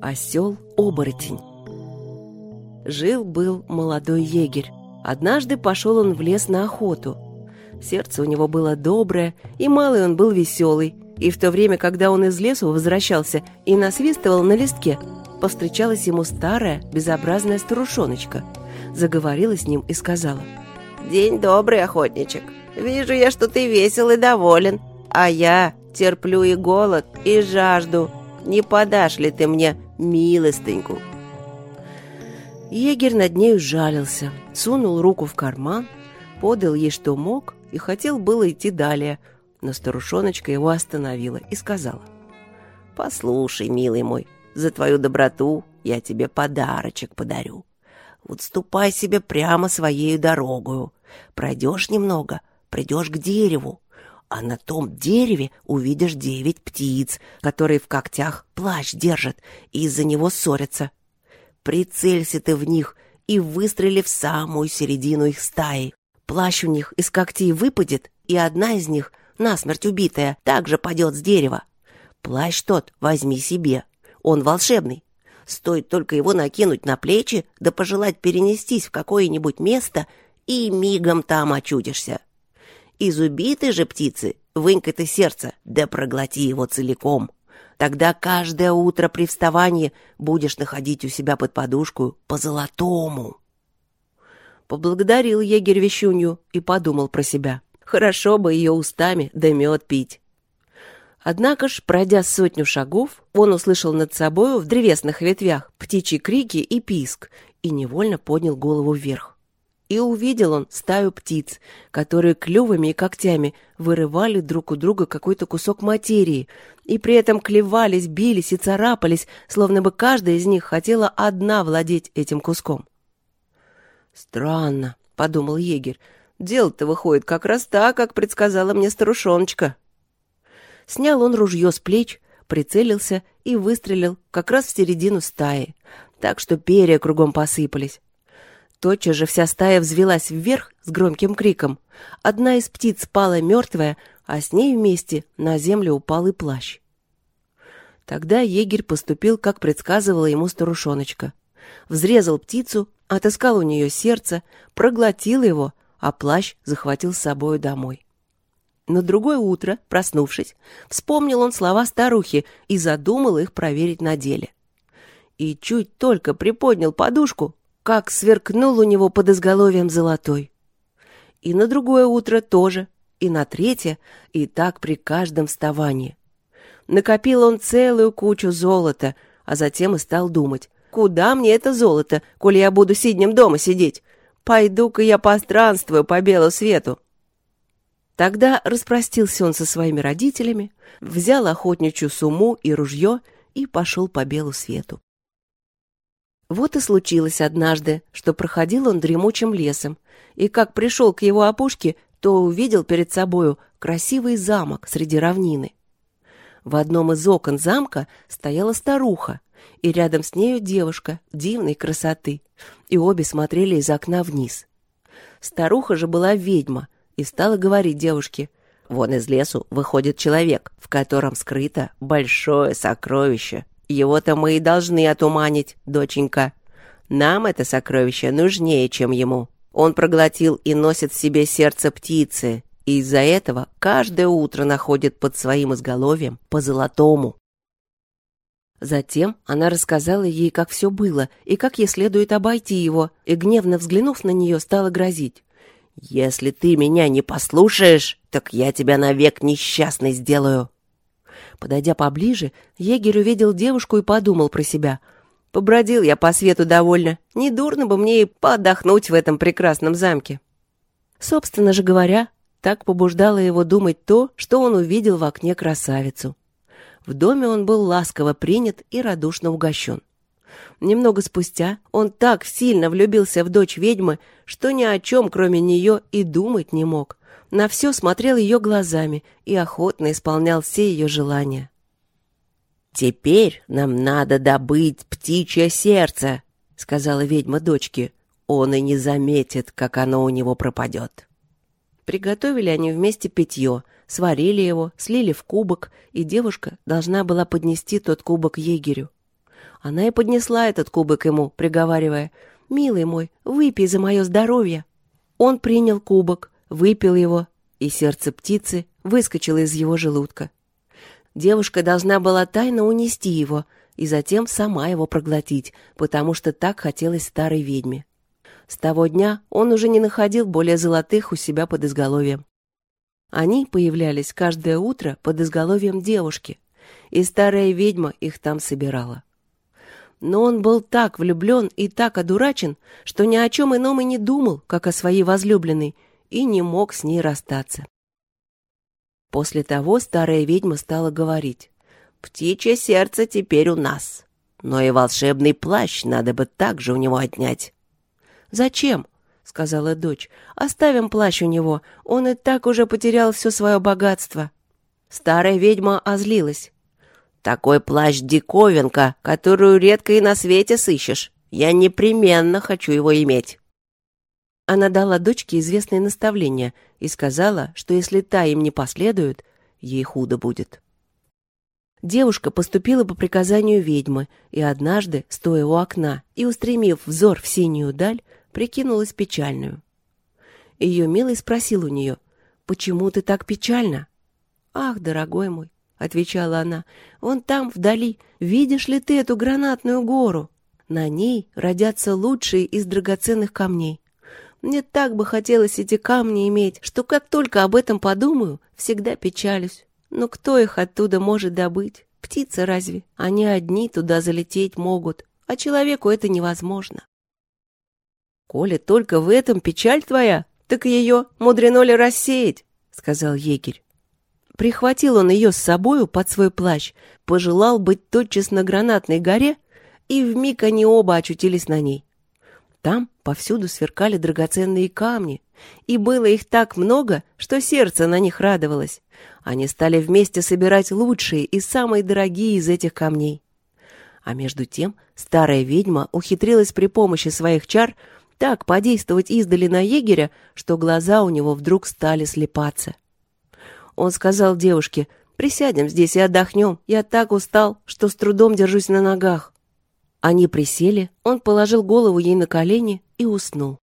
Осел-оборотень. Жил-был молодой егерь. Однажды пошел он в лес на охоту. Сердце у него было доброе, и малый он был веселый. И в то время, когда он из лесу возвращался и насвистывал на листке, повстречалась ему старая, безобразная старушоночка. Заговорила с ним и сказала. «День добрый, охотничек. Вижу я, что ты весел и доволен, а я терплю и голод, и жажду. Не подашь ли ты мне милостыньку?» Егерь над нею жалился, сунул руку в карман, подал ей что мог и хотел было идти далее, но старушоночка его остановила и сказала. «Послушай, милый мой, за твою доброту я тебе подарочек подарю. Вот ступай себе прямо своей дорогою. Пройдешь немного, придешь к дереву, а на том дереве увидишь девять птиц, которые в когтях плащ держат и из-за него ссорятся. Прицелься ты в них и выстрели в самую середину их стаи. Плащ у них из когтей выпадет, и одна из них, насмерть убитая, также падет с дерева. Плащ тот возьми себе, он волшебный. Стоит только его накинуть на плечи, да пожелать перенестись в какое-нибудь место, и мигом там очудишься. Из убитой же птицы вынькай ты сердце, да проглоти его целиком. Тогда каждое утро при вставании будешь находить у себя под подушку по золотому. Поблагодарил егерь вещунью и подумал про себя. Хорошо бы ее устами да мед пить. Однако ж, пройдя сотню шагов, он услышал над собою в древесных ветвях птичьи крики и писк и невольно поднял голову вверх. И увидел он стаю птиц, которые клювами и когтями вырывали друг у друга какой-то кусок материи, и при этом клевались, бились и царапались, словно бы каждая из них хотела одна владеть этим куском. «Странно», — подумал егерь, — «дело-то выходит как раз так, как предсказала мне старушоночка». Снял он ружье с плеч, прицелился и выстрелил как раз в середину стаи, так что перья кругом посыпались. Тотчас же вся стая взвелась вверх с громким криком. Одна из птиц пала мертвая, а с ней вместе на землю упал и плащ. Тогда егерь поступил, как предсказывала ему старушоночка. Взрезал птицу, отыскал у нее сердце, проглотил его, а плащ захватил с собою домой. На другое утро, проснувшись, вспомнил он слова старухи и задумал их проверить на деле. И чуть только приподнял подушку, как сверкнул у него под изголовьем золотой. И на другое утро тоже, и на третье, и так при каждом вставании. Накопил он целую кучу золота, а затем и стал думать, куда мне это золото, коли я буду сиднем дома сидеть? Пойду-ка я постранствую по белу свету. Тогда распростился он со своими родителями, взял охотничью сумму и ружье и пошел по белу свету. Вот и случилось однажды, что проходил он дремучим лесом, и как пришел к его опушке, то увидел перед собою красивый замок среди равнины. В одном из окон замка стояла старуха, и рядом с нею девушка дивной красоты, и обе смотрели из окна вниз. Старуха же была ведьма и стала говорить девушке, «Вон из лесу выходит человек, в котором скрыто большое сокровище». Его-то мы и должны отуманить, доченька. Нам это сокровище нужнее, чем ему. Он проглотил и носит в себе сердце птицы, и из-за этого каждое утро находит под своим изголовьем по золотому. Затем она рассказала ей, как все было, и как ей следует обойти его, и, гневно взглянув на нее, стала грозить. «Если ты меня не послушаешь, так я тебя навек несчастной сделаю». Подойдя поближе, егерь увидел девушку и подумал про себя. «Побродил я по свету довольно. Недурно бы мне и поотдохнуть в этом прекрасном замке». Собственно же говоря, так побуждало его думать то, что он увидел в окне красавицу. В доме он был ласково принят и радушно угощен. Немного спустя он так сильно влюбился в дочь ведьмы, что ни о чем, кроме нее, и думать не мог — на все смотрел ее глазами и охотно исполнял все ее желания. «Теперь нам надо добыть птичье сердце», — сказала ведьма дочке. «Он и не заметит, как оно у него пропадет». Приготовили они вместе питье, сварили его, слили в кубок, и девушка должна была поднести тот кубок егерю. Она и поднесла этот кубок ему, приговаривая, «Милый мой, выпей за мое здоровье». Он принял кубок, выпил его, и сердце птицы выскочило из его желудка. Девушка должна была тайно унести его и затем сама его проглотить, потому что так хотелось старой ведьме. С того дня он уже не находил более золотых у себя под изголовьем. Они появлялись каждое утро под изголовьем девушки, и старая ведьма их там собирала. Но он был так влюблен и так одурачен, что ни о чем ином и не думал, как о своей возлюбленной, и не мог с ней расстаться. После того старая ведьма стала говорить, «Птичье сердце теперь у нас, но и волшебный плащ надо бы также у него отнять». «Зачем?» — сказала дочь. «Оставим плащ у него. Он и так уже потерял все свое богатство». Старая ведьма озлилась. «Такой плащ — диковинка, которую редко и на свете сыщешь. Я непременно хочу его иметь». Она дала дочке известное наставление и сказала, что если та им не последует, ей худо будет. Девушка поступила по приказанию ведьмы, и однажды, стоя у окна и устремив взор в синюю даль, прикинулась печальную. Ее милый спросил у нее, «Почему ты так печальна?» «Ах, дорогой мой», — отвечала она, — «вон там, вдали, видишь ли ты эту гранатную гору? На ней родятся лучшие из драгоценных камней. Мне так бы хотелось эти камни иметь, что как только об этом подумаю, всегда печалюсь. Но кто их оттуда может добыть? Птицы разве? Они одни туда залететь могут, а человеку это невозможно. «Коли только в этом печаль твоя, так ее мудрено ли рассеять?» — сказал егерь. Прихватил он ее с собою под свой плащ, пожелал быть тотчас на гранатной горе, и вмиг они оба очутились на ней. Там повсюду сверкали драгоценные камни, и было их так много, что сердце на них радовалось. Они стали вместе собирать лучшие и самые дорогие из этих камней. А между тем старая ведьма ухитрилась при помощи своих чар так подействовать издали на егеря, что глаза у него вдруг стали слепаться. Он сказал девушке, «Присядем здесь и отдохнем. Я так устал, что с трудом держусь на ногах». Они присели, он положил голову ей на колени и уснул.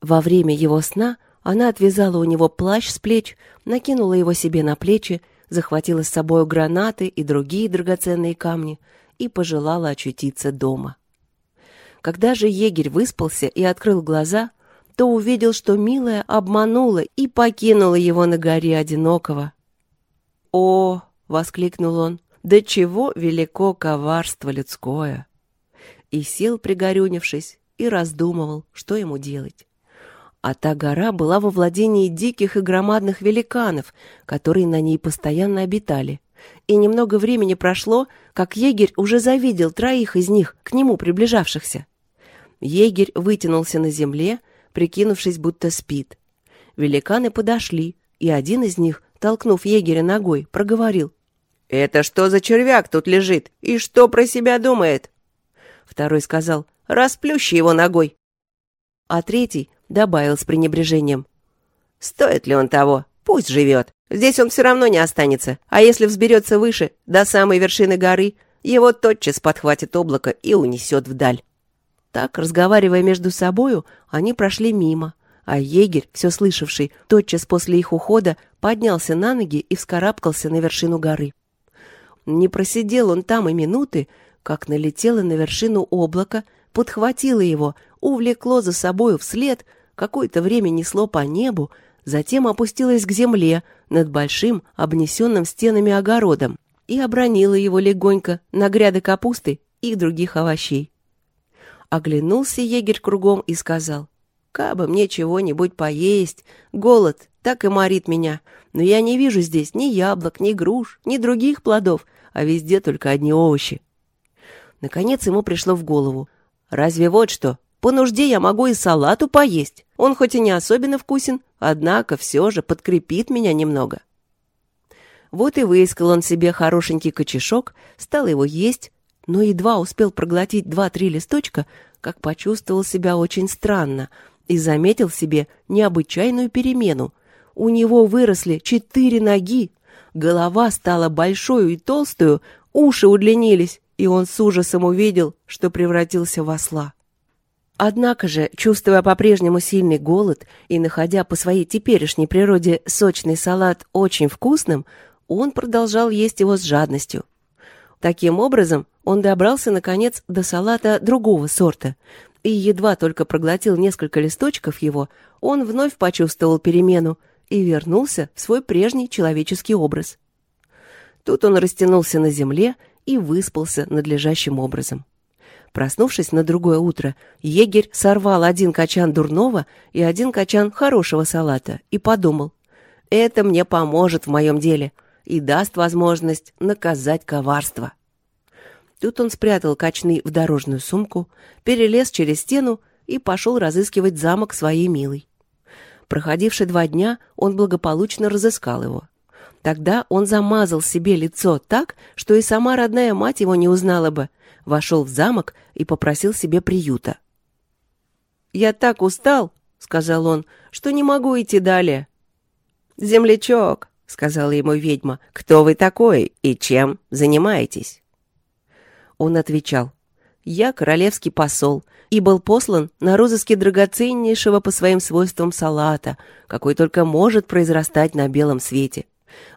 Во время его сна она отвязала у него плащ с плеч, накинула его себе на плечи, захватила с собой гранаты и другие драгоценные камни и пожелала очутиться дома. Когда же егерь выспался и открыл глаза, то увидел, что милая обманула и покинула его на горе одинокого. «О!» — воскликнул он. «Да чего велико коварство людское!» И сел, пригорюнившись, и раздумывал, что ему делать. А та гора была во владении диких и громадных великанов, которые на ней постоянно обитали. И немного времени прошло, как егерь уже завидел троих из них, к нему приближавшихся. Егерь вытянулся на земле, прикинувшись, будто спит. Великаны подошли, и один из них, толкнув егеря ногой, проговорил. «Это что за червяк тут лежит? И что про себя думает?» Второй сказал. «Расплющи его ногой». А третий добавил с пренебрежением. «Стоит ли он того? Пусть живет. Здесь он все равно не останется. А если взберется выше, до самой вершины горы, его тотчас подхватит облако и унесет вдаль». Так, разговаривая между собою, они прошли мимо, а егерь, все слышавший, тотчас после их ухода поднялся на ноги и вскарабкался на вершину горы. Не просидел он там и минуты, как налетело на вершину облака, подхватило его, увлекло за собою вслед, какое-то время несло по небу, затем опустилось к земле над большим, обнесенным стенами огородом и обронило его легонько на гряды капусты и других овощей. Оглянулся егерь кругом и сказал, «Кабы мне чего-нибудь поесть, голод так и морит меня, но я не вижу здесь ни яблок, ни груш, ни других плодов, а везде только одни овощи». Наконец ему пришло в голову, «Разве вот что, по нужде я могу и салату поесть, он хоть и не особенно вкусен, однако все же подкрепит меня немного». Вот и выискал он себе хорошенький кочешок, стал его есть, но едва успел проглотить два-три листочка, как почувствовал себя очень странно и заметил себе необычайную перемену. У него выросли четыре ноги, голова стала большой и толстую, уши удлинились, и он с ужасом увидел, что превратился в осла. Однако же, чувствуя по-прежнему сильный голод и находя по своей теперешней природе сочный салат очень вкусным, он продолжал есть его с жадностью. Таким образом, он добрался, наконец, до салата другого сорта, и едва только проглотил несколько листочков его, он вновь почувствовал перемену и вернулся в свой прежний человеческий образ. Тут он растянулся на земле и выспался надлежащим образом. Проснувшись на другое утро, егерь сорвал один качан дурного и один качан хорошего салата и подумал, это мне поможет в моем деле и даст возможность наказать коварство. Тут он спрятал качны в дорожную сумку, перелез через стену и пошел разыскивать замок своей милой. Проходивши два дня, он благополучно разыскал его. Тогда он замазал себе лицо так, что и сама родная мать его не узнала бы, вошел в замок и попросил себе приюта. «Я так устал», — сказал он, — «что не могу идти далее». «Землячок», — сказала ему ведьма, — «кто вы такой и чем занимаетесь?» Он отвечал, «Я королевский посол и был послан на розыске драгоценнейшего по своим свойствам салата, какой только может произрастать на белом свете.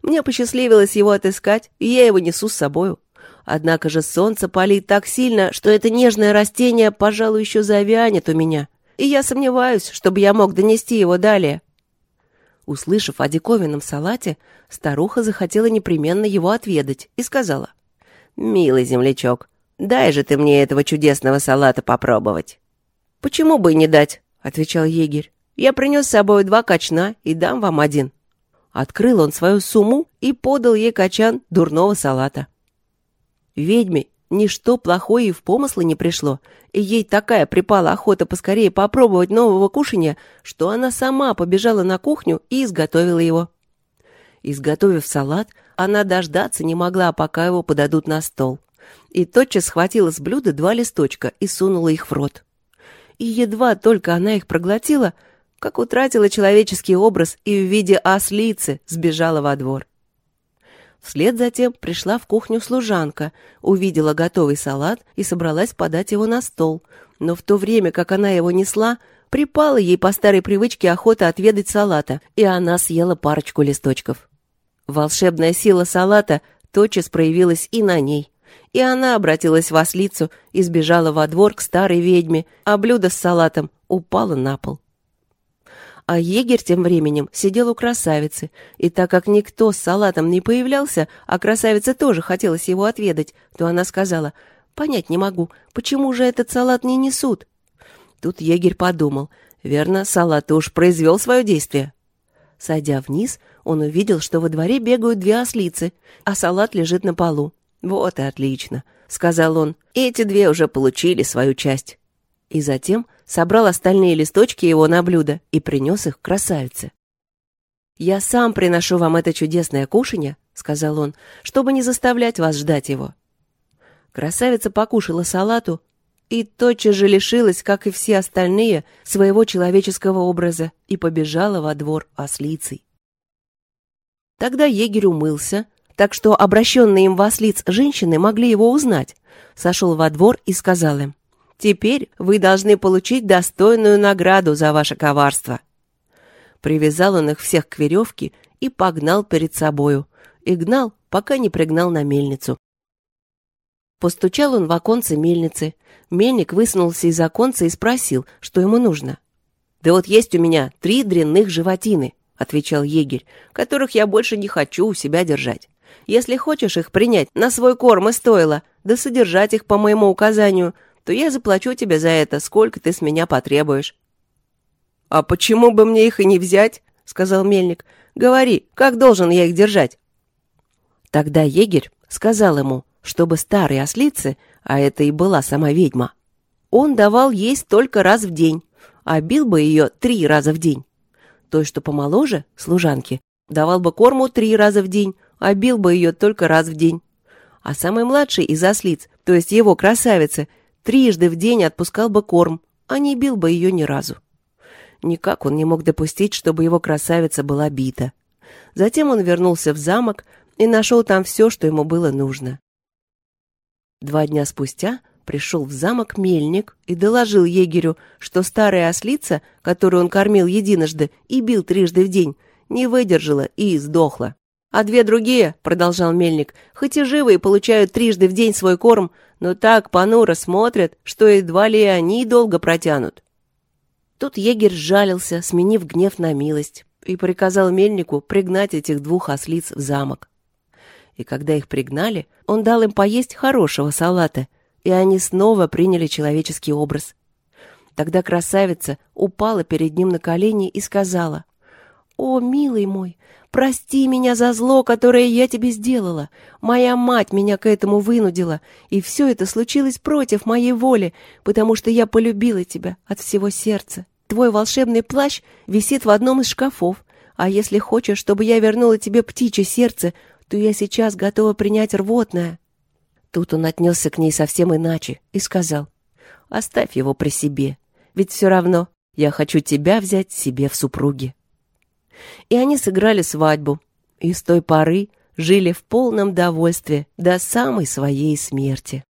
Мне посчастливилось его отыскать, и я его несу с собою. Однако же солнце палит так сильно, что это нежное растение, пожалуй, еще завянет у меня, и я сомневаюсь, чтобы я мог донести его далее. Услышав о диковинном салате, старуха захотела непременно его отведать и сказала, «Милый землячок, дай же ты мне этого чудесного салата попробовать». «Почему бы и не дать?» — отвечал егерь. «Я принес с собой два качна и дам вам один». Открыл он свою сумму и подал ей качан дурного салата. Ведьме ничто плохое и в помыслы не пришло, и ей такая припала охота поскорее попробовать нового кушанья, что она сама побежала на кухню и изготовила его. Изготовив салат, она дождаться не могла, пока его подадут на стол. И тотчас схватила с блюда два листочка и сунула их в рот. И едва только она их проглотила, как утратила человеческий образ и в виде ослицы сбежала во двор. Вслед затем пришла в кухню служанка, увидела готовый салат и собралась подать его на стол. Но в то время, как она его несла, припала ей по старой привычке охота отведать салата, и она съела парочку листочков. Волшебная сила салата тотчас проявилась и на ней, и она обратилась в ослицу и сбежала во двор к старой ведьме, а блюдо с салатом упало на пол. А егерь тем временем сидел у красавицы, и так как никто с салатом не появлялся, а красавице тоже хотелось его отведать, то она сказала, «Понять не могу, почему же этот салат не несут?» Тут егерь подумал, верно, салат уж произвел свое действие. Сойдя вниз, он увидел, что во дворе бегают две ослицы, а салат лежит на полу. «Вот и отлично», — сказал он, — «эти две уже получили свою часть». И затем собрал остальные листочки его на блюдо и принес их красавице. «Я сам приношу вам это чудесное кушанье», — сказал он, — «чтобы не заставлять вас ждать его». Красавица покушала салату и тотчас же лишилась, как и все остальные, своего человеческого образа и побежала во двор ослицей. Тогда егерь умылся, так что обращенные им в ослиц женщины могли его узнать, сошел во двор и сказал им, Теперь вы должны получить достойную награду за ваше коварство». Привязал он их всех к веревке и погнал перед собою, и гнал, пока не пригнал на мельницу. Постучал он в оконце мельницы. Мельник высунулся из оконца и спросил, что ему нужно. «Да вот есть у меня три дрянных животины», — отвечал егерь, «которых я больше не хочу у себя держать. Если хочешь их принять на свой корм и стоило, да содержать их по моему указанию, то я заплачу тебе за это, сколько ты с меня потребуешь». «А почему бы мне их и не взять?» — сказал мельник. «Говори, как должен я их держать?» Тогда егерь сказал ему, чтобы старые ослицы, а это и была сама ведьма, он давал есть только раз в день, а бил бы ее три раза в день. Той, что помоложе, служанке, давал бы корму три раза в день, а бил бы ее только раз в день. А самый младший из ослиц, то есть его красавицы, трижды в день отпускал бы корм, а не бил бы ее ни разу. Никак он не мог допустить, чтобы его красавица была бита. Затем он вернулся в замок и нашел там все, что ему было нужно. Два дня спустя пришел в замок мельник и доложил егерю, что старая ослица, которую он кормил единожды и бил трижды в день, не выдержала и сдохла. А две другие, продолжал мельник, хоть и живые получают трижды в день свой корм, но так понуро смотрят, что едва ли они долго протянут. Тут егерь сжалился, сменив гнев на милость, и приказал мельнику пригнать этих двух ослиц в замок. И когда их пригнали, он дал им поесть хорошего салата, и они снова приняли человеческий образ. Тогда красавица упала перед ним на колени и сказала, «О, милый мой, прости меня за зло, которое я тебе сделала. Моя мать меня к этому вынудила, и все это случилось против моей воли, потому что я полюбила тебя от всего сердца. Твой волшебный плащ висит в одном из шкафов, а если хочешь, чтобы я вернула тебе птичье сердце, то я сейчас готова принять рвотное». Тут он отнесся к ней совсем иначе и сказал, «Оставь его при себе, ведь все равно я хочу тебя взять себе в супруги». И они сыграли свадьбу, и с той поры жили в полном довольстве до самой своей смерти.